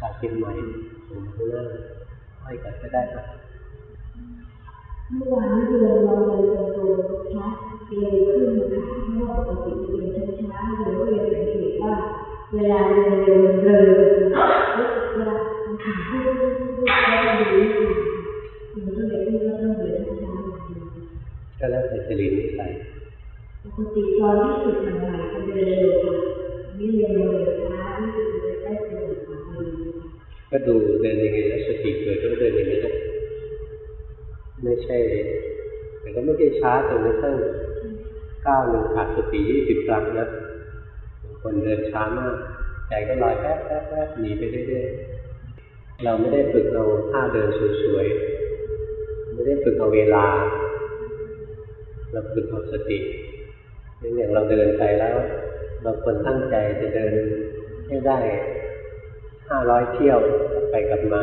จากเชียงใหม่ถึงข้างหน้าให้กันก็ได้ครับเมื่อวานนี้เดินเราเลยตรงตัวช้าเลยขึ้นค่ะเพราะว่าปกติจะเดินช้าๆเลยก็เลยสังเกตว่า เวลาเดินเดินเดินเวลาทำขาขึ้นแล้วก็ดูมันก็เลยคิดว่าต้องเดินช้าๆก็แล้วแต่จริตนิสัยปกติตอนที่ฝึกใหม่ๆจะเดินเร็วค่ะนี่เดินเร็วช้าที่สุด ก็ดูเดินยังไงแล้วสติเกิดก็เดินอย่างนี้นะไม่ใช่ แต่ก็ไม่ได้ช้าจนกระทั่งก้าวหนึ่งขาดสติยี่สิบครั้งนะคนเดินช้ามากใจก็ลอยแป๊บแป๊บแป๊บหนีไปเรื่อยๆเราไม่ได้ฝึกเอาท่าเดินสวยๆไม่ได้ฝึกเอาเวลา เราฝึกเอาสติอย่างเราเดินไปแล้วบางคนตั้งใจจะเดินให้ได้ ห้าร้อยเที่ยวไปกลับมา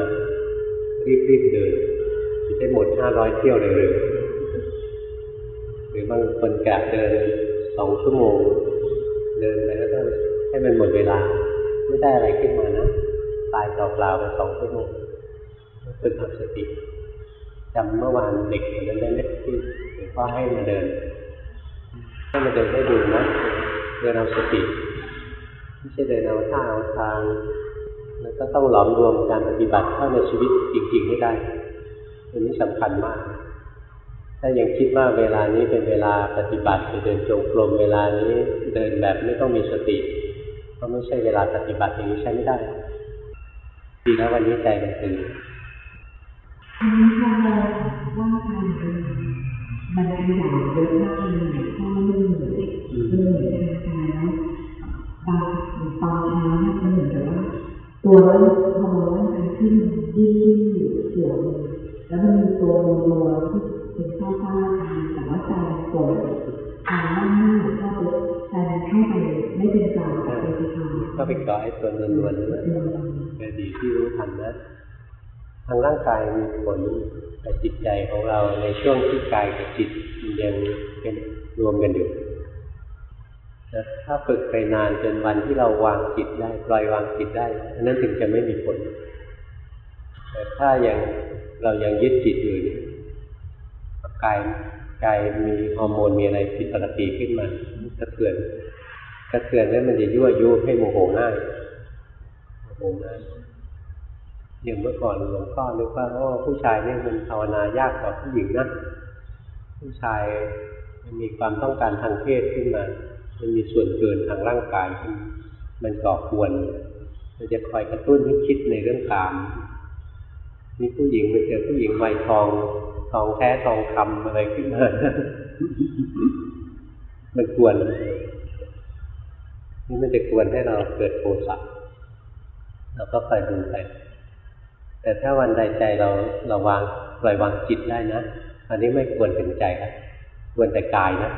รีบๆเดินจะได้หมดห้าร้อยเที่ยวเลยหรือบางคนกะเดินสองชั่วโมง เดินไปแล้วก็ให้มันหมดเวลา ไม่ได้อะไรขึ้นมานะตายเปล่าๆไปสองชั่วโมงฝึกเอาสติจำเมื่อวานเด็กคนนั้นได้ไหมที่หลวงพ่อให้มาเดินให้มาเดินให้ดูนะเดินเอาสติไม่ใช่เดินเอาท่าเอาทาง แล้วก็ต้องหลอมรวมการปฏิบัติเข้าในชีวิตจริงๆให้ได้อันนี้สำคัญมาก ถ้ายังคิดว่าเวลานี้เป็นเวลาปฏิบัติจะเดินจงกรมเวลานี้เดินแบบไม่ต้องมีสติก็ไม่ใช่เวลาปฏิบัติอย่างนี้ใช้ไม่ได้ดีแล้ววันนี้ใจมันตื่นอันนี้พอเราว่าการเดินมันขยายเยอะมากเลยเพราะมันเหมือนมันเหมือนทางกายแล้วบางตอนเช้าเนี่ยมันเหมือนกับว่า ตัวเราพอเราร่างกายขึ้นยืดอยู่เสียวเลยแล้วมันมีตัวรัวที่เป็นข้าวฟ้าทางแต่ว่าใจปวดทางหน้าหน้าก็ไปใจเข้าไปไม่เป็นกลางเป็นทางก็ไปเกาะไอ้ตัวนวลๆนั่นแหละแต่ดีที่รู้ทันนะทางร่างกายมีผลแต่จิตใจของเราในช่วงที่กายกับจิตยังเป็นรวมกันอยู่ นะถ้าฝึกไปนานจนวันที่เราวางจิตได้ปล่อยวางจิตได้อันนั้นถึงจะไม่มีผล แต่ถ้ายังเรายังยึดจิตอยู่เนี่ยกายกายมีฮอร์โมนมีอะไรผิดปกติขึ้นมากระเทือนกระเทือนแล้วมันจะยั่วยุให้โมโหง่ายโมโหง่ายอย่างเมื่อก่อนหลวงพ่อนึกว่าโอ้ผู้ชายเนี่ยมันภาวนายากกว่าผู้หญิงนะผู้ชายมีความต้องการทางเพศขึ้นมา มันมีส่วนเกินทางร่างกายขึ้นมามันก่อควรมันจะคอยกระตุ้นให้คิดในเรื่องกามนี่ผู้หญิงไปเจอผู้หญิงวัยทองทองแท้ทองคำอะไรขึ้นมามันควรนี่มันจะควรให้เราเกิดโทสะเราก็คอยดูไป แต่ถ้าวันใดใจเราเราวางปล่อยวางจิตได้นะ อันนี้ไม่ควรเป็นใจแล้วควรแต่กายนะ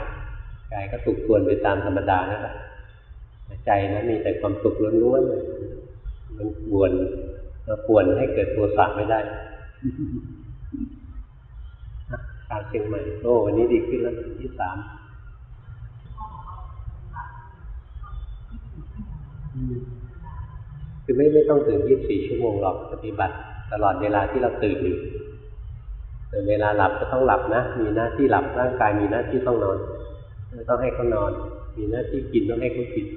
กายก็ถูกควรไปตามธรรมดานั่นแหละแต่ใจนะมีแต่ความสุขล้วนๆเลยมันควรมาควรให้เกิดโทสะไม่ได้ชาวเชียงใหม่โอ้วันนี้ดีขึ้นแล้วที่สามคือไม่ไม่ต้องตื่น24ชั่วโมงหรอกปฏิบัติ ตลอดเวลาที่เราตื่นอยู่แต่เวลาหลับก็ต้องหลับนะ มีหน้าที่หลับร่างกายมีหน้าที่ต้องนอน ต้องให้เขานอน มีหน้าที่กินต้องให้เขากิน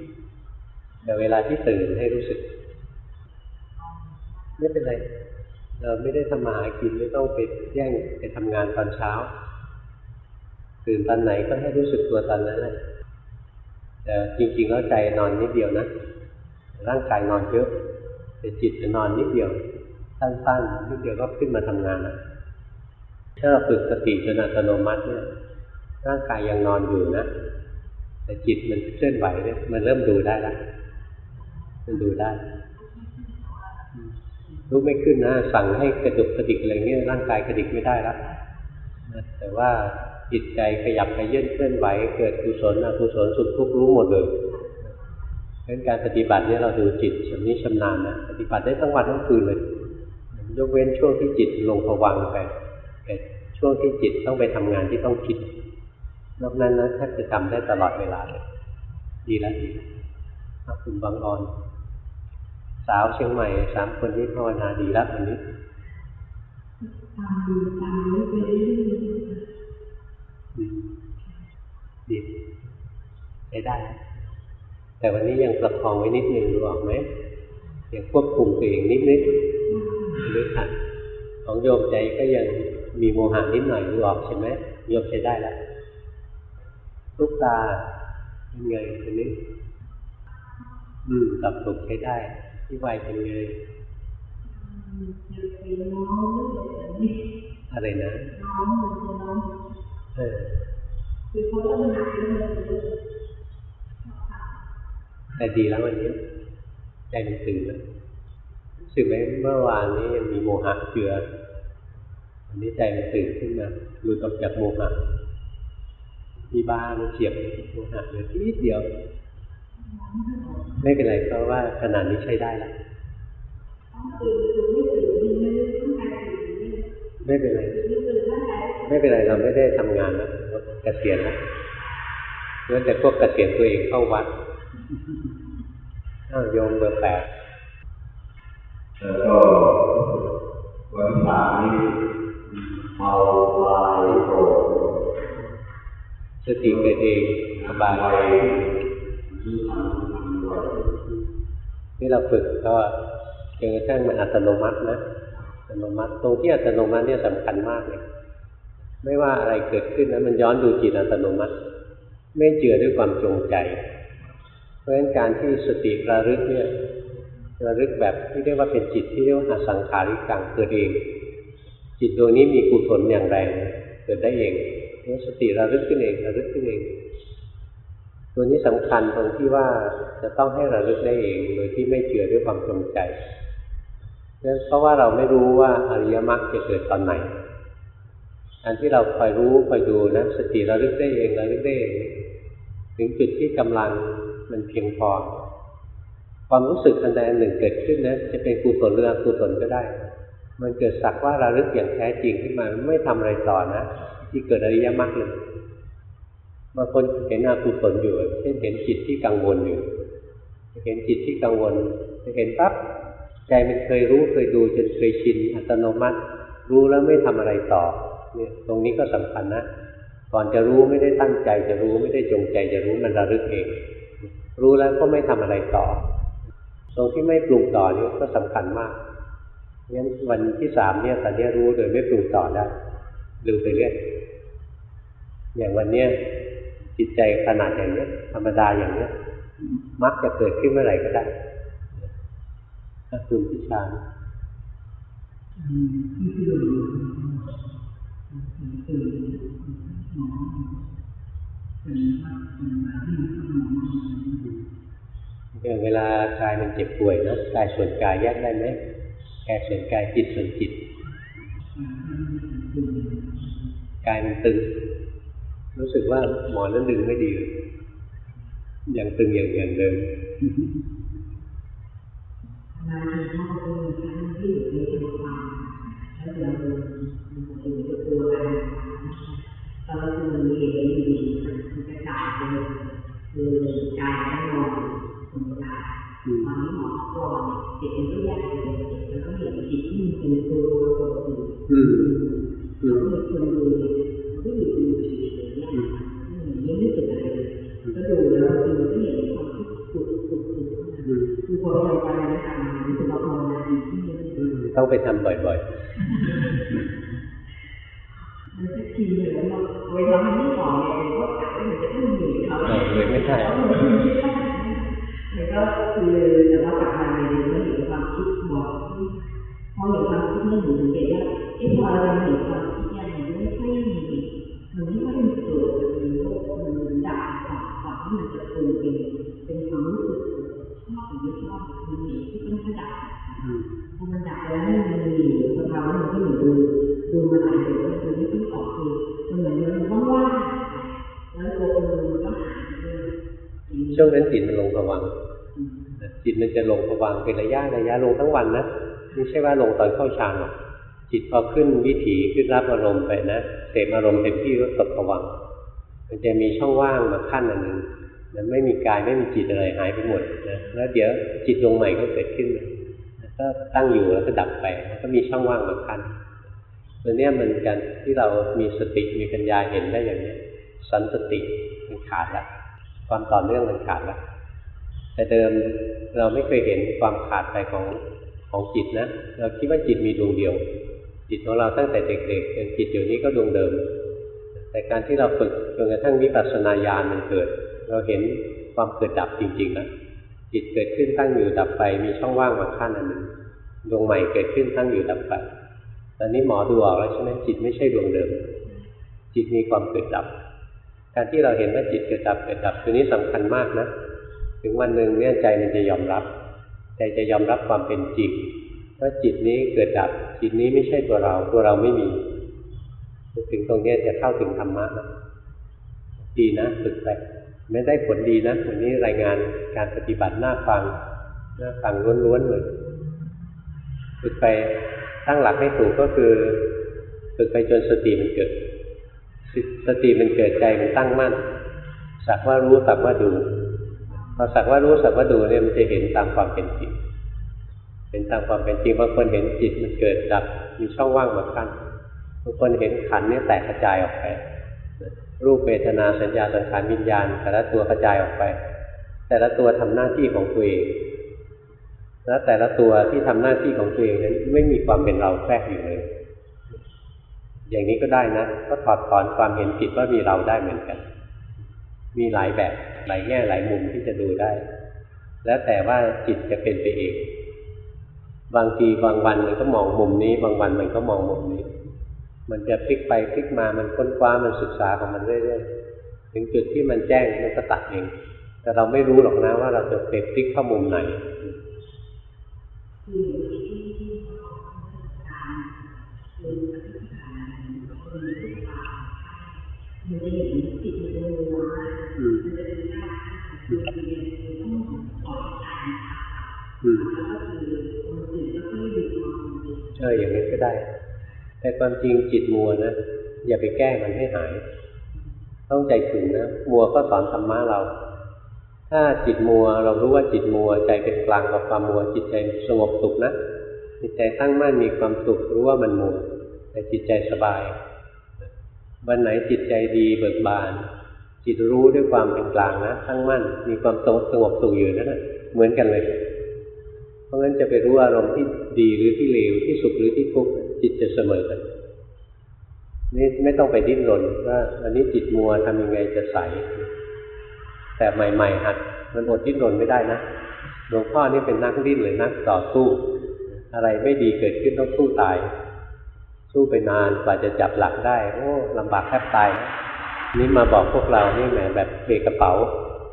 แต่เวลาที่ตื่นให้รู้สึก ไม่เป็นไร เราไม่ได้ทำมาหากินไม่ต้องไปแย่งไปทำงานตอนเช้า ตื่นตอนไหนก็ให้รู้สึกตัวตอนนั้นแหละแต่จริงๆแล้วใจนอนนิดเดียวนะ ร่างกายนอนเยอะแต่จิตจะนอนนิดเดียว สั้นๆนิดเดียวก็ขึ้นมาทำงานแล้วถ้าเราฝึกสติจนอัตโนมัติเนี่ย ร่างกายยังนอนอยู่นะแต่จิตมันเคลื่อนไหวเนี่ยมันเริ่มดูได้แล้วมันดูได้ลุกไม่ขึ้นนะสั่งให้กระดุกกระดิกอะไรเงี้ยร่างกายกระดิกไม่ได้แล้วแต่ว่าจิตใจขยับขยื่นเคลื่อนไหว เกิดกุศลอกุศลสุขทุกข์รู้หมดเลยเป็นการปฏิบัติเนี่ยเราดูจิตชำนิชำนาญนะปฏิบัติได้ทั้งวันทั้งคืนเลยยกเว้นช่วงที่จิตลงผวังไปแต่ช่วงที่จิตต้องไปทำงานที่ต้องคิด นอกนั้นนะแทบจะทำได้ตลอดเวลาเลย ดีแล้วดีแล้วคุณบางออนสาวเชียงใหม่สามคนที่ภาวนาดีแล้ววันนี้ตามดูตามรู้ไปเรื่อยอืมดีใช้ได้ แต่วันนี้ยังประคองไว้นิดนึงรู้ออกไหมยังควบคุมตัวเองนิดนิดหรือขัดของโยมใจก็ยังมีโมหะนิดหน่อยรู้ออกใช่ไหมโยมใช้ได้แล้ว ลูกตาเป็นไงคนนี้อืมกับถูกใช้ได้ ที่ไวเป็นไงๆจะไปน้องนี่อะไรนะน้องมันจะน้องเออคือเขาต้องหนักเองแต่ดีแล้ววันนี้ใจมันตื่นแล้วรู้สึกไหมเมื่อวานนี้ยังมีโมหะเจือวันนี้ใจมันตื่นขึ้นมาหลุดออกจากโมหะ มีบ้างเฉียบโมหะเหลือทีเดียว ไม่เป็นไรเพราะว่าขนาดนี้ใช้ได้แล้วไม่เป็นไรไม่เป็นไรเราไม่ได้ทำงานแล้วเราเกษียณแล้วเมื่อแต่พวกเกษียณตัวเองเข้าวัดอ้าวโยมเบอร์แปดแล้วก็วันที่สามนี้เมาลายโกรธ ติเกิดเองสบายที่เราฝึกก็จนกระทั่งมันอัตโนมัตินะอัตโนมัติตรงที่อัตโนมัติเนี่ยสำคัญมากเลยไม่ว่าอะไรเกิดขึ้นนะมันย้อนดูจิตอัตโนมัติ ไม่เจือด้วยความจงใจ เพราะฉะนั้นการที่สติระลึกเนี่ยระลึกแบบที่เรียกว่าเป็นจิตที่เรียกว่าอสังขาริกังเกิดเอง จิตดวงนี้มีกุศลอย่างแรงเกิดได้เอง สติระลึกขึ้นเองระลึกขึ้นเอง ตัวนี้สำคัญตรงที่ว่าจะต้องให้ระลึกได้เองโดยที่ไม่เจือด้วยความจงใจเพราะว่าเราไม่รู้ว่าอริยมรรคจะเกิดตอนไหน อันที่เราคอยรู้คอยดูนะสติระลึกได้เองระลึกได้เองถึงจุดที่กำลังมันเพียงพอ ความรู้สึกอันใดอันหนึ่งเกิดขึ้นนะจะเป็นกุศลหรืออกุศลก็ได้ มันเกิดสักว่าระลึกอย่างแท้จริงขึ้นมาไม่ทำอะไรต่อนะ ที่เกิดอริยมรรคเลยบางคนเห็นอกุศลอยู่ เช่นเห็นจิตที่กังวลอยู่ เห็นจิตที่กังวลจะเห็นปั๊บใจมันเคยรู้เคยดูจนเคยชินอัตโนมัติ รู้แล้วไม่ทำอะไรต่อ เนี่ยตรงนี้ก็สำคัญนะก่อนจะรู้ไม่ได้ตั้งใจจะรู้ไม่ได้จงใจจะรู้มันระลึกเอง รู้แล้วก็ไม่ทำอะไรต่อ ตรงที่ไม่ปรุงต่อนี่ก็สำคัญมากงั้นวันที่สามเนี่ยตอนนี้รู้โดยไม่ปรุงต่อได้ดูไปเรื่อย อย่างวันเนี้ยจิตใจขนาดอย่างเนี้ย ธรรมดาอย่างเนี้ย มักจะเกิดขึ้นเมื่อไหร่ก็ได้ถ้าคุณพิชานที่ตื่นตื่นหมอเป็นว่ามออย่างเวลากายมันเจ็บป่วยนะกายส่วนกายแยกได้ไหมกายส่วนกายจิตส่วนจิต กายมันตึง รู้สึกว่าหมอนั้นดึงไม่ดียังตึงอย่างอย่างเดิมมาถึงอเป็นครั้งที่อยู่ในจังหวัดแล้วเราดูดูตัวกันตอนเราดูเห็นดีมันจะกลายเป็นคือกายไม่นอนตรงกลางตอนนี้หมอก่อนเด็กมันก็แยกเป็นแล้วก็เห็นจิตที่มันเป็นตัวตัวอยู่อืมอืมก็มีคน อพอเราไปแล้วทำรู้สึกว่าภาวนาดีขึ้นเยอะอืมต้องไปทำบ่อยมันสักทีเลยแล้วเราเวลามันไม่ต่อเนี่ยมันก็กะว่ามันจะต้องหนีเขาๆเออเลยไม่ใช่แล้วมันก็คือแต่ว่ากลับมาในเรื่องเห็นความคิดหมดพอเห็นความคิดมันหมุนเห็นว่าไอ้พอเราเห็นความคิดเนี่ยมันไม่ค่อยมีมันไม่ค่อยมีเกิดมันก็มันเหมือนดับก่อนก่อนที่มันจะปรุงเป็น ช่วงนั้นจิตมันลงผวังค์จิตมันจะลงผวังค์เป็นระยะระยะลงทั้งวันนะไม่ใช่ว่าลงตอนเข้าฌานหรอกจิตพอขึ้นวิถีขึ้นรับอารมณ์ไปนะเสพอารมณ์เต็มที่ก็ตกผวังค์มันจะมีช่องว่างมาขั้นอันหนึ่งนะไม่มีกายไม่มีจิตอะไรหายไปหมดนะแล้วเดี๋ยวจิตดวงใหม่ก็เกิดขึ้นนะก็ตั้งอยู่แล้วก็ดับไปแล้วก็มีช่องว่างมาคั้นตัวเนี้ยมันการที่เรามีสติมีปัญญาเห็นได้อย่างนี้สันสติมันขาดละ ความต่อเนื่องมันขาดละแต่เดิมเราไม่เคยเห็นความขาดไปของของจิตนะ เราคิดว่าจิตมีดวงเดียว จิตของเราตั้งแต่เด็กๆจนจิตอยู่นี้ก็ดวงเดิม แต่การที่เราฝึกจนกระทั่งวิปัสสนาญาณมันเกิด เราเห็นความเกิดดับจริงๆนะจิตเกิดขึ้นตั้งอยู่ดับไป มีช่องว่างมาขั้นอันหนึ่งดวงใหม่เกิดขึ้นตั้งอยู่ดับไปตอนนี้หมอดูออกแล้วใช่ไหมจิตไม่ใช่ดวงเดิม จิตมีความเกิดดับ การที่เราเห็นว่าจิตเกิดดับเกิดดับตัวนี้สำคัญมากนะ ถึงวันหนึ่งเนี่ยใจมันจะยอมรับ ใจจะยอมรับความเป็นจริงว่าจิตนี้เกิดดับ จิตนี้ไม่ใช่ตัวเรา ตัวเราไม่มี ถึงตรงนี้จะเข้าถึงธรรมะนะดีนะฝึกไปไม่ได้ผลดีนะวันนี้รายงานการปฏิบัติหน้าฟังหน้าฟังล้วนๆเลยฝึกไปตั้งหลักให้ถูกก็คือ ฝึกไปจนสติมันเกิด สติมันเกิดใจมันตั้งมั่น สักว่ารู้สักว่าดูพอสักว่ารู้สักว่าดูเนี่ยมันจะเห็นตามความเป็นจริงเห็นตามความเป็นจริงบางคนเห็นจิตมันเกิดดับมีช่องว่างมากั้นบางคนเห็นขันนี่แตกกระจายออกไป รูปเวทนาสัญญาสังขารวิญญาณแต่ละตัวกระจายออกไป แต่ละตัวทำหน้าที่ของตัวเองแล้วแต่ละตัวที่ทำหน้าที่ของตัวเองนั้นไม่มีความเป็นเราแทรกอยู่เลย อย่างนี้ก็ได้นะ ก็ถอดถอนความเห็นผิดว่ามีเราได้เหมือนกัน มีหลายแบบหลายแง่หลายมุมที่จะดูได้ แล้วแต่ว่าจิตจะเป็นไปเอง บางทีบางวันมันก็มองมุมนี้ บางวันมันก็มองมุมนี้ มันจะพลิกไปพลิกมามันค้นคว้ามันศึกษาของมันเรื่อยๆถึงจุดที่มันแจ้งมันก็ตัดเองแต่เราไม่รู้หรอกนะว่าเราจะไปพลิกเข้ามุมไหน มันจะเห็นจิตมันจะรู้ว่ามันจะเป็นหน้าคือเรียนคือต้องขอการแล้วก็คือคนอื่นก็ไม่ดูความจริงเอออย่างนี้ก็ได้ แต่ความจริงจิตมัวนะอย่าไปแก้มันให้หาย ต้องใจถึงนะมัวก็สอนธรรมะเรา ถ้าจิตมัวเรารู้ว่าจิตมัวใจเป็นกลางกับความมัว จิตใจสงบสุขนะจิตใจตั้งมั่นมีความสุขรู้ว่ามันมัวแต่จิตใจสบาย วันไหนจิตใจดีเบิกบาน จิตรู้ด้วยความเป็นกลางนะตั้งมั่น มีความสงบสงบสุขอยู่นั่นนะเหมือนกันเลย เพราะงั้นจะไปรู้อารมณ์ที่ดีหรือที่เลวที่สุขหรือที่ทุกข์จิตจะเสมอกันนี่ไม่ต้องไปดิ้นรนว่าอันนี้จิตมัวทำยังไงจะใส แต่ใหม่ๆหัดมันอดดิ้นรนไม่ได้นะหลวงพ่อนี่เป็นนักดิ้นเลยนักต่อสู้ อะไรไม่ดีเกิดขึ้นต้องสู้ตาย สู้ไปนานกว่าจะจับหลักได้ โอ้ลำบากแทบตายนะนี่มาบอกพวกเรานี่แหมแบบเปกระเป๋า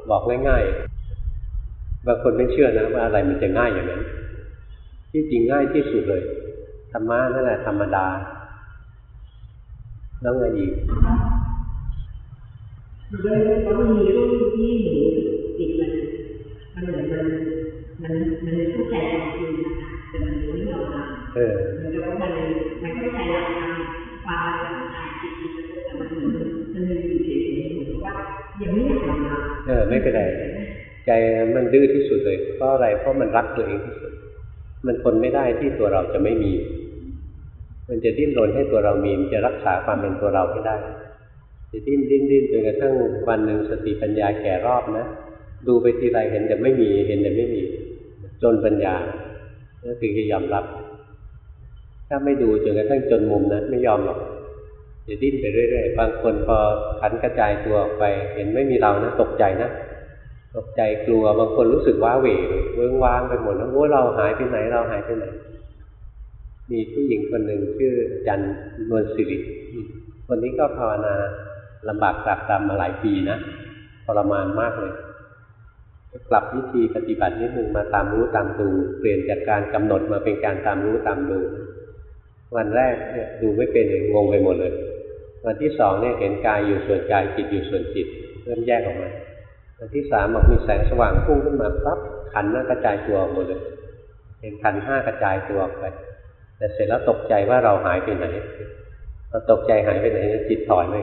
บอกง่ายๆบางคนไม่เชื่อนะว่าอะไรมันจะง่ายอย่างนั้นที่จริงง่ายที่สุดเลยธรรมะนั่นแหละธรรมดา แล้วไงอีกมันก็แล้วมันมีช่วงที่หนูจิตมันมันเหมือนมันมันมันเข้าใจ เออเหมือนกันมันเข้าใจหลักธรรมความเป็นธรรมจิตจิตแต่มันเหมือนมันมีอยู่เฉยๆเหมือนว่ายังไม่อยากยอมรับเออไม่เป็นไรใจมันดื้อที่สุดเลยเพราะอะไรเพราะมันรักตัวเองที่สุด มันทนไม่ได้ที่ตัวเราจะไม่มี มันจะดิ้นรนให้ตัวเรามีมันจะรักษาความเป็นตัวเราให้ได้จะดิ้นดิ้นดิ้นจนกระทั่งวันหนึ่งสติปัญญาแก่รอบนะดูไปทีไรเห็นแต่ไม่มีเห็นแต่ไม่มี จนปัญญาถึงจะยอมรับ ถ้าไม่ดูจนกระทั่งจนมุมนะไม่ยอมหรอกจะดิ้นไปเรื่อยๆ บางคนพอขันกระจายตัวออกไป เห็นไม่มีเรานะตกใจนะตกใจกลัวบางคนรู้สึกว้าเหวเวิ้งว้างไปหมดแล้วโอ้เราหายไปไหนเราหายไปไหน มีผู้หญิงคนหนึ่งชื่อจารย์นวลสิริคนนี้ก็ภาวนาลำบากตรากตรำมาหลายปีนะทรมานมากเลยปรับวิธีปฏิบัตินิดนึงมาตามรู้ตามดูเปลี่ยนจากการกำหนดมาเป็นการตามรู้ตามดู วันแรกเนี่ยดูไม่เป็นงงไปหมดเลย วันที่สองเนี่ยเห็นกายอยู่ส่วนกายจิตอยู่ส่วนจิต เริ่มแยกออกมาวันที่สามบอกมีแสงสว่างพุ่งขึ้นมาปั๊บขันน่ากระจายตัวออกหมดเลย เห็นขันห้ากระจายตัวออกไป แต่เสร็จแล้วตกใจว่าเราหายไปไหนพอตกใจหายไปไหนจิตถอยไป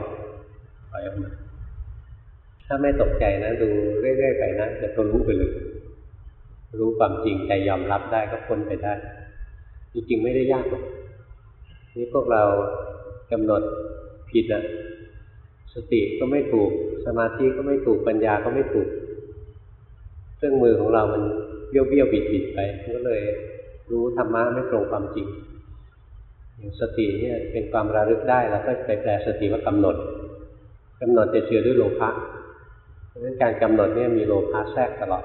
ถอยออกมาถ้าไม่ตกใจนะดูเรื่อยๆไปนะจะทะลุไปเลยรรู้ความจริงใจยอมรับได้ก็พ้นไปได้ จริงๆไม่ได้ยากหรอก นี่พวกเรากำหนดผิดอะสติก็ไม่ถูก สมาธิก็ไม่ถูกปัญญาก็ไม่ถูกเครื่องมือของเรามันเบี้ยวเบี้ยวบิดบิดไปก็เลยรู้ธรรมะไม่ตรงความจริงอย่างสติเนี่ยเป็นความระลึกได้แล้วก็ไปแปลสติว่ากำหนดกำหนดจะเชื่อด้วยโลภะเพราะฉะนั้นการกำหนดเนี่ยมีโลภะแทรกตลอด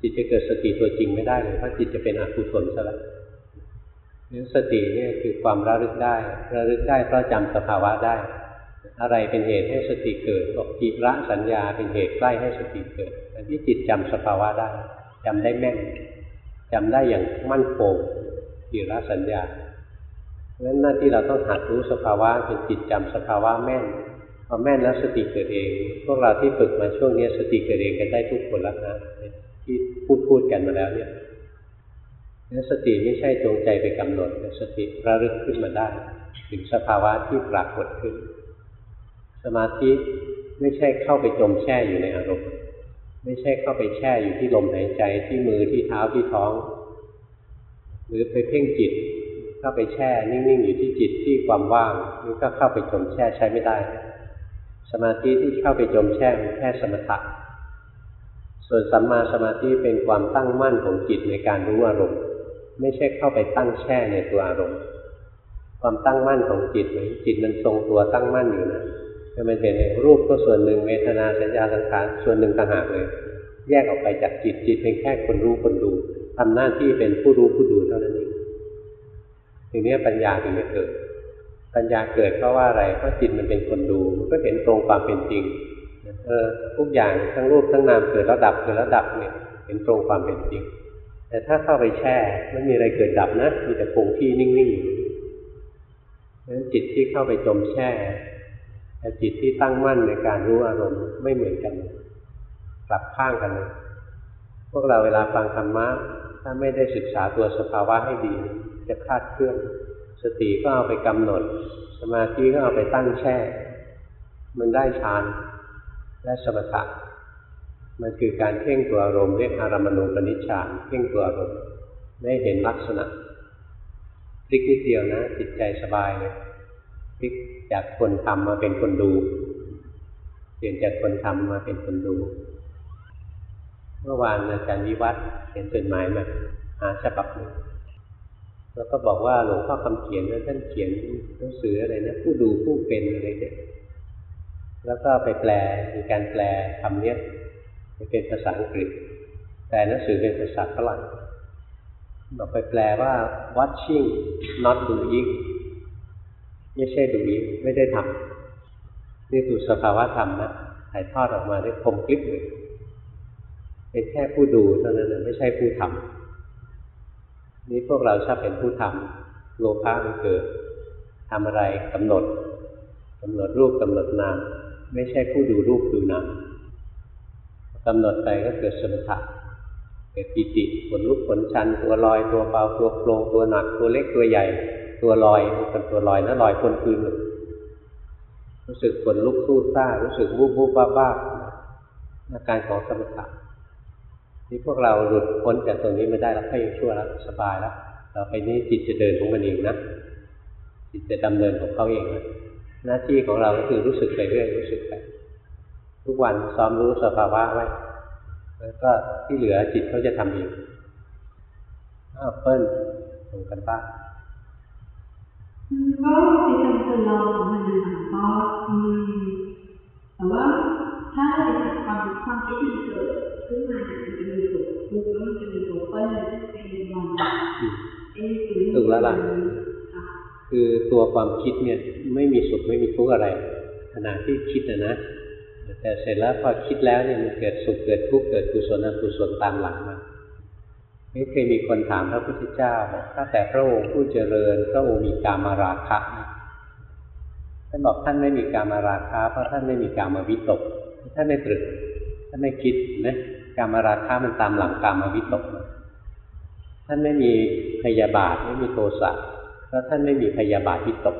จิตจะเกิดสติตัวจริงไม่ได้เลยเพราะจิตจะเป็นอกุศลซะแล้ว นั้นสติเนี่ยคือความระลึกได้ ระลึกได้เพราะจำสภาวะได้ อะไรเป็นเหตุให้สติเกิดบอกจิระสัญญาเป็นเหตุใกล้ให้สติเกิดแต่ที่จิตจำสภาวะได้จำได้แม่นจำได้อย่างมั่นคงจิระสัญญาเพราะฉะนั้นหน้าที่เราต้องหัดรู้สภาวะจนจิตจำสภาวะแม่นพอแม่นแล้วสติเกิดเอง พวกเราที่ฝึกมาช่วงนี้สติเกิดเองกันได้ทุกคนแล้วนะที่พูดพูดกันมาแล้วเนี่ย นั้นสติไม่ใช่จงใจไปกำหนดแต่สติระลึกขึ้นมาได้ ถึงสภาวะที่ปรากฏขึ้น สมาธิไม่ใช่เข้าไปจมแช่อยู่ในอารมณ์ ไม่ใช่เข้าไปแช่อยู่ที่ลมหายใจที่มือที่เท้าที่ท้อง หรือไปเพ่งจิตเข้าไปแช่นิ่งๆอยู่ที่จิตที่ความว่างนี่ก็เข้าไปจมแช่ใช้ไม่ได้ สมาธิที่เข้าไปจมแช่มันแค่สมถะส่วนสัมมาสมาธิเป็นความตั้งมั่นของจิตในการรู้อารมณ์ ไม่ใช่เข้าไปตั้งแช่ในตัวอารมณ์ ความตั้งมั่นของจิตจิตมันทรงตัวตั้งมั่นอยู่นะแต่มันเป็นรูปก็ส่วนหนึ่งเวทนาสัญญาสังขารส่วนหนึ่งต่างหากเลย แยกออกไปจากจิตจิตเป็นแค่คนรู้คนดูทำหน้าที่เป็นผู้รู้ผู้ดูเท่านั้นเองทีนี้ปัญญาถึงจะเกิด ปัญญาเกิดเพราะว่าอะไรเพราะจิตมันเป็นคนดูมันก็เห็นตรงความเป็นจริงเออทุกอย่างทั้งรูปทั้งนามเกิดแล้วดับเกิดแล้วดับเนี่ยเห็นตรงความเป็นจริง แต่ถ้าเข้าไปแช่ไม่มีอะไรเกิดดับนะ มีแต่คงที่นิ่งๆอยู่เพราะฉะนั้นจิตที่เข้าไปจมแช่แต่จิตที่ตั้งมั่นในการรู้อารมณ์ไม่เหมือนกันกลับข้างกันเลยพวกเราเวลาฟังธรรมะถ้าไม่ได้ศึกษาตัวสภาวะให้ดี จะคลาดเคลื่อน สติก็เอาไปกำหนด สมาธิก็เอาไปตั้งแช่ มันได้ฌานและสมถะ มันคือการเพ่งตัวอารมณ์เรียกอารามณูปนิชฌานเพ่งตัวอารมณ์ไม่เห็นลักษณะพลิกนิดเดียวนะจิตใจสบายเลยพลิกจากคนทำมาเป็นคนดู เปลี่ยนจากคนทำมาเป็นคนดู เมื่อวานอาจารย์วิวัฒน์เขียนจดหมายมาหาฉบับหนึ่งแล้วก็บอกว่าหลวงพ่อคำเขียนนั้นท่านเขียนหนังสืออะไรนะผู้ดูผู้เป็นอะไรเนี่ยแล้วก็ไปแปลมีการแปลคำเนี้ย เป็นภาษาอังกฤษ แต่หนังสือเป็นภาษาฝรั่งบอกไปแปลว่า watching not doing ไม่ใช่ดูอีไม่ได้ทำนี่คือสภาวะธรรมนะถ่ายทอดออกมาได้คมกลิบเลยเป็นแค่ผู้ดูเท่านั้นไม่ใช่ผู้ทำนี่พวกเราชอบเป็นผู้ทำโลภะมันเกิดทำอะไรกำหนดกำหนดรูปกำหนดนามไม่ใช่ผู้ดูรูปดูนาม กำหนดไปก็เกิดสมถะเกิดปิติขนลุกขนชัน ตัวลอยตัวเบาตัวโปร่งตัวหนักตัวเล็กตัวใหญ่ ตัวลอยเป็นตัวลอยนะลอยคนคืนรู้สึกขนลุกสู้ซ่ารู้สึกบูบบูบบ้าบ้าอาการของสมถะนี่พวกเราหลุดพ้นจากตรงนี้ไม่ได้แล้วก็ยังชั่วแล้วสบายแล้วต่อไปนี้จิตจะเดินของมันเองนะจิตจะดำเนินของเขาเองนะหน้าที่ของเราก็คือรู้สึกไปเรื่อยรู้สึกไป ทุกวันซ้อมรู้สภาวะไว้ แล้วก็ที่เหลือจิตเขาจะทำเองอ้าวเปิ้ลส่งกันบ้างก็พยายามจะลองมันนะคะก็อืมแต่ว่าถ้าความความคิดมันเกิดขึ้นมามันจะมีตัวทุกข์แล้วมันจะมีตัวเปิ้ลเป็นวันเอ๊ะถูกแล้วล่ะคือตัวความคิดเนี่ยไม่มีสุขไม่มีทุกข์อะไรขณะที่คิดนะนะ แต่เสร็จแล้วพอคิดแล้วเนี่ยมันเกิดสุขเกิดทุกข์เกิดกุศลอกุศลตามหลังมานี่เคยมีคนถามพระพุทธเจ้าบอกถ้าแต่พระองค์ผู้เจริญ พระองค์มีกามาราคะท่านบอกท่านไม่มีกามาราคะเพราะท่านไม่มีกามาวิตก ท่านไม่ตรึกท่านไม่คิดนะกามาราคะมันตามหลังกามาวิตก ท่านไม่มีพยาบาทไม่มีโทสะเพราะท่านไม่มีพยาบาทวิตก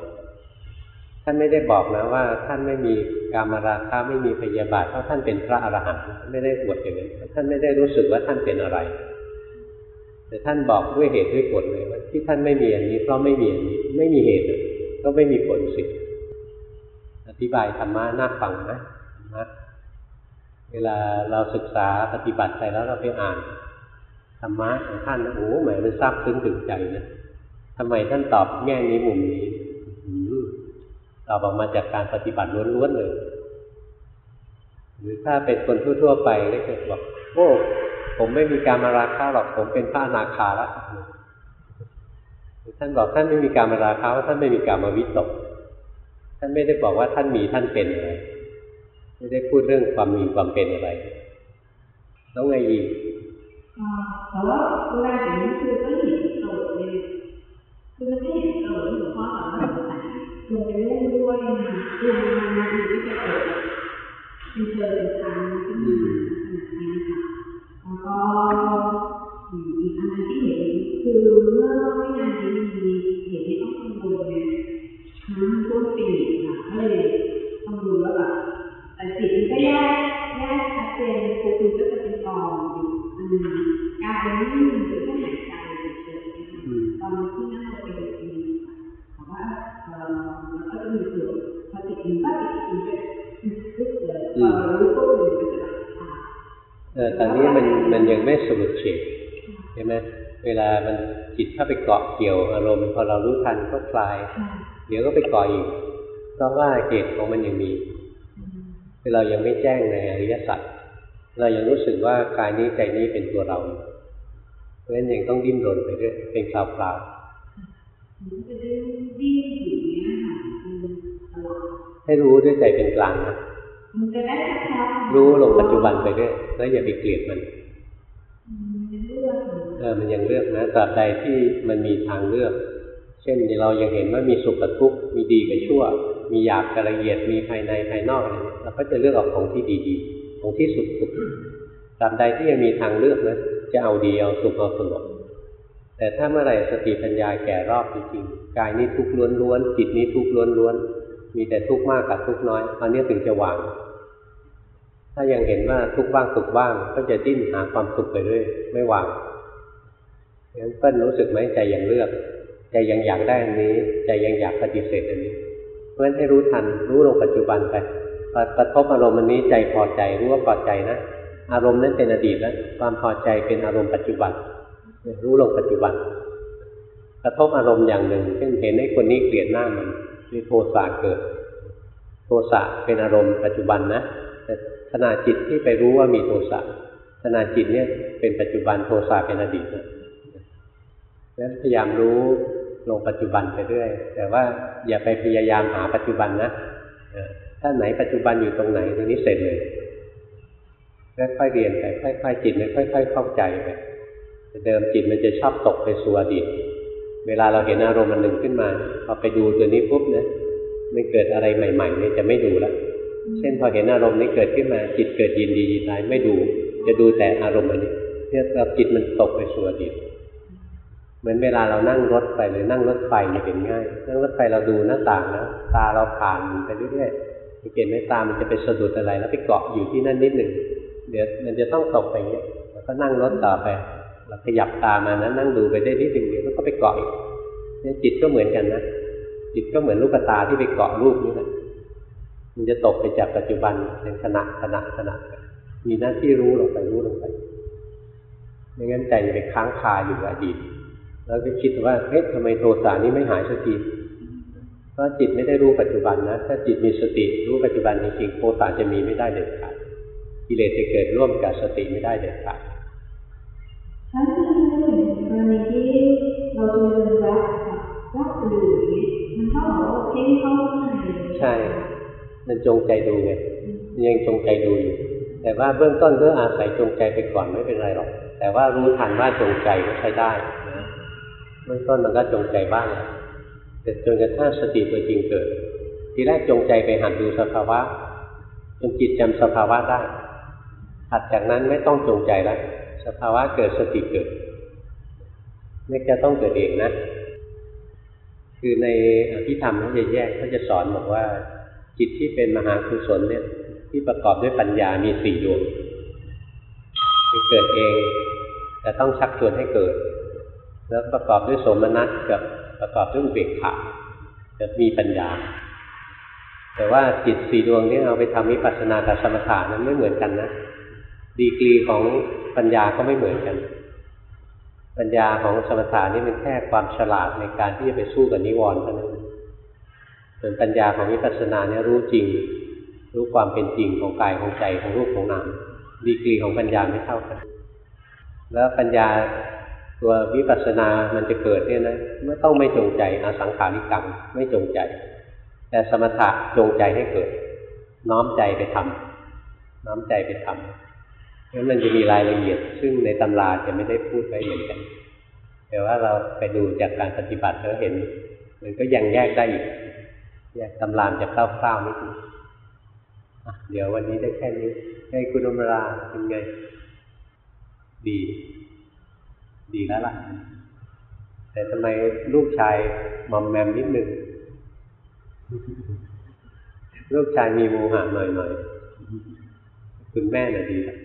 ท่านไม่ได้บอกนะว่า ท่านไม่มีกามราคะไม่มีพยาบาทเพราะท่านเป็นพระอรหันต์ไม่ได้บวชอย่างนั้นท่านไม่ได้รู้สึกว่าท่านเป็นอะไร แต่ท่านบอกด้วยเหตุด้วยผลเลยว่าที่ท่านไม่มีอันนี้เพราะไม่มีอันนี้ไม่มีเหตุก็ไม่มีผลสิอธิบายธรรมะน่าฟังนะธรรมะเวลาเราศึกษาปฏิบัติไปแล้วเราไปอ่านธรรมะของท่านนะโอ้แหมมันซาบซึ้งถึงใจนะทำไมท่านตอบแง่นี้มุมนี้ ตอบออกมาจากการปฏิบัติล้วนๆเลยหรือถ้าเป็นคนทั่วๆไปก็จะบอกโอ้ผมไม่มีการมาราคะหรอกผมเป็นพระอนาคาล้วท่านบอกท่านไม่มีการมาราคะว่าท่านไม่มีการมาวิตก ท่านไม่ได้บอกว่าท่านมีท่านเป็นอะไรไม่ได้พูดเรื่องความมีความเป็นอะไรแล้วไงอีกแต่ว่าเวลาอย่างนี้คือก็เห็นโกรธเลยคือมันก็เห็นโกรธหลวงพ่อสอนว่าสงสัยลงไปเล่นด้วยนะคะคือมันมันอยู่ที่จะเกิดแบบเป็นเธอเป็นทางขึ้นมาขนาดนี้ค่ะแล้วก็อืมอีกอันหนึงที่เห็นคือเมื่อ ตมันก็รึกเลยพอแต่เนนี้มันมันยังไม่สรุปเฉดใช่ไหมเวลามันจิตเข้าไปเกาะเกี่ยวอารมณ์พอเรารู้ทันก็คลาย เดี๋ยวก็ไปเกาะอีกเพราะว่าเหตุของมันยังมีคือเรายังไม่แจ้งในอริยสัจเรายังรู้สึกว่ากายนี้ใจนี้เป็นตัวเราเพราะฉะนั้นยังต้องดิ้นรนไปเรื่อยเป็นคราวมั ให้รู้ด้วยใจเป็นกลางนะมันจะได้ชัดๆรู้ลงปัจจุบันไปเรื่อยแล้วอย่าไปเกลียดมันอืมมันเรื่องเออมันยังเลือกนะตราบใดที่มันมีทางเลือก เช่นเรายังเห็นว่ามีสุขกับทุกข์มีดีกับชั่ว มีหยาบกับละเอียดมีภายในภายนอกอะไรเนี่ยเราก็จะเลือกเอาของที่ดีๆของที่สุขสุขตราบใดที่ยังมีทางเลือกนะจะเอาดีเอาสุขเอาสงบแต่ถ้าเมื่อไหร่สติปัญญาแก่รอบจริงๆกายนี้ทุกข์ล้วนๆจิตนี้ทุกข์ล้วนๆ มีแต่ทุกข์มากกับทุกข์น้อยอันนี้ถึงจะวาง ถ้ายังเห็นว่าทุกข์บ้างสุขบ้าง ก็จะดิ้นหาความสุขไปเรื่อยไม่วางงั้นเปิ้ลรู้สึกไหมใจยังเลือก ใจยังอยากได้อันนี้ ใจยังอยากปฏิเสธอันนี้ เพราะฉะนั้นให้รู้ทันรู้ลงปัจจุบันไปกระทบอารมณ์อันนี้ใจพอใจรู้ว่าพอใจนะอารมณ์นั้นเป็นอดีตแล้วความพอใจเป็นอารมณ์ปัจจุบัน รู้ลงปัจจุบัน กระทบอารมณ์อย่างหนึ่งเช่นเห็นไอ้คนนี้เกลียดหน้ามัน มีโทสะเกิด โทสะเป็นอารมณ์ปัจจุบันนะแต่ขณะจิตที่ไปรู้ว่ามีโทสะขณะจิตเนี่ยเป็นปัจจุบันโทสะเป็นอดีตนะนั้นพยายามรู้ลงปัจจุบันไปเรื่อย แต่ว่าอย่าไปพยายามหาปัจจุบันนะถ้าไหนปัจจุบันอยู่ตรงไหนตรงนี้เสร็จเลยค่อยๆเรียนไปค่อยๆจิตมันค่อย ๆ เข้าใจไปเดิมจิตมันจะชอบตกไปสู่อดีต เวลาเราเห็นอารมณ์มันหนึ่งขึ้นมาพอไปดูตัวนี้ปุ๊บนะมันเกิดอะไรใหม่ๆเนี่ยจะไม่ดูละเช่นพอเห็นอารมณ์นี้เกิดขึ้นมาจิตเกิดยินดียินร้ายไม่ดู จะดูแต่อารมณ์อันนี้เนี่ยเราจิตมันตกไปสู่อดีตเหมือนเวลาเรานั่งรถไปหรือนั่งรถไฟเนี่ยเป็นง่ายนั่งรถไฟเราดูหน้าต่างนะตาเราผ่านไปเรื่อยๆสังเกตไหมตามันจะไปสะดุดอะไร แล้วไปเกาะอยู่ที่นั่นนิดหนึ่งเดี๋ยวมันจะต้องตกไปอย่างเงี้ยแล้วก็นั่งรถต่อไป เราขยับตามานะนั่งดูไปได้นิดหนึ่งเดี๋ยวมันก็ไปเกาะอีกเนี่ยจิตก็เหมือนกันนะจิตก็เหมือนลูกตาที่ไปเกาะรูปนี้แหละมันจะตกไปจากปัจจุบันเป็นขณะขณะขณะมีหน้าที่รู้ลงไปรู้ลงไปไม่งั้นใจจะไปค้างคาอยู่อดีตแล้วก็คิดว่าเอ๊ะทำไมโทสะนี้ไม่หายสักทีเพราะจิตไม่ได้รู้ปัจจุบันนะถ้าจิตมีสติรู้ปัจจุบันจริงๆโทสะจะมีไม่ได้เด็ดขาดกิเลสจะเกิดร่วมกับสติไม่ได้เด็ดขาด ถ้าที่เราเห็นกรณีที่เราจะเดินรับรับอื่นอย่างนี้มันเท่ากับว่าเพ่งเข้าข้างในเลยใช่ มันจงใจดูไงมันยังจงใจดูอยู่ แต่ว่าเบื้องต้นก็อาศัยจงใจไปก่อนไม่เป็นไรหรอก แต่ว่ารู้ทันว่าจงใจก็ใช้ได้นะเบื้องต้นมันก็จงใจบ้างแหละแต่จนกระทั่งสติตัวจริงเกิด ทีแรกจงใจไปหัดดูสภาวะจนจิตจำสภาวะได้ถัดจากนั้นไม่ต้องจงใจแล้ว สภาวะเกิดสติเกิดไม่จะต้องเกิดเองนะ คือในอภิธรรมเขาจะแยกเขาจะสอนบอกว่า จิตที่เป็นมหากุศลเนี่ย ที่ประกอบด้วยปัญญามีสี่ดวงคือเกิดเองแต่ต้องชักชวนให้เกิด แล้วประกอบด้วยสมนัตกับประกอบด้วยอุเบกขาจะมีปัญญา แต่ว่าจิตสี่ดวงนี้เอาไปทำวิปัสสนากับสมถะนั้นไม่เหมือนกันนะ ดีกรีของปัญญาก็ไม่เหมือนกัน ปัญญาของสมถะนี่เป็นแค่ความฉลาดในการที่จะไปสู้กับนิวรณ์เท่านั้นส่วนปัญญาของวิปัสสนาเนี่ยรู้จริง รู้ความเป็นจริงของกายของใจของรูปของนามดีกรีของปัญญาไม่เท่ากัน แล้วปัญญาตัววิปัสสนา มันจะเกิดเนี่ยนะไม่ต้องไม่จงใจอาสังขาริกังไม่จงใจ แต่สมถะจงใจให้เกิด น้อมใจไปทำน้อมใจไปทำงั้นมันจะมีรายละเอียด ซึ่งในตำราจะไม่ได้พูดไว้เหมือนกัน แต่ว่าเราไปดูจากการปฏิบัติแล้วเห็น มันก็ยังแยกได้อีกแยกตำรามจะคร่าวๆนิดนึงอะเดี๋ยววันนี้ได้แค่นี้ ให้คุณอมราเป็นไง ดี ดีแล้วล่ะ แต่ทำไมลูกชายมอมแมมนิดนึงลูกชายมีโมหะหน่อยๆคุณแม่น่ะดีแล้ว